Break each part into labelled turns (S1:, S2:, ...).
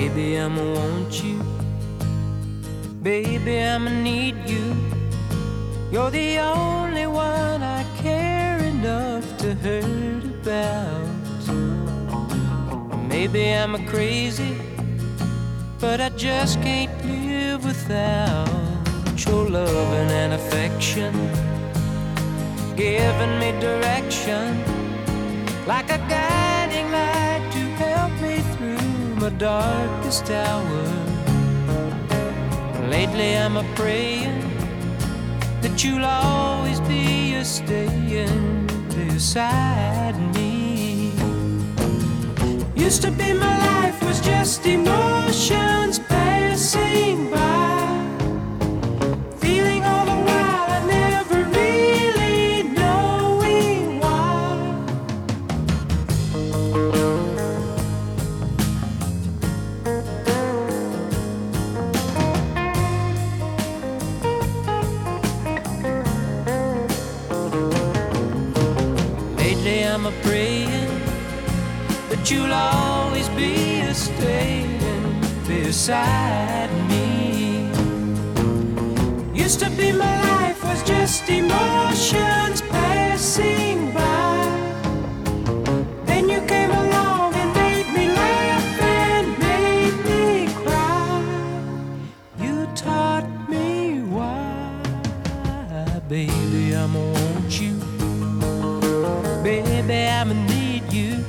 S1: Baby, I'ma want you. Baby, I'ma need you. You're the only one I care enough to hurt about. Maybe I'm a crazy, but I just can't live without your loving and affection, giving me direction like a guiding darkest hour. Lately I'm a praying that you'll always be a staying beside me. Used to be my life was just emotions I'm a praying that you'll always be a staying beside me. Used to be my life was just emotions passing by. Then you came along and made me laugh and made me cry. You taught me why, baby, I'ma want you. Baby, I'ma need you.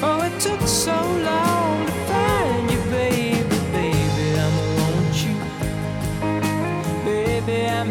S1: Oh, it took so long to find you, baby, baby, I'ma want you. Baby, I'm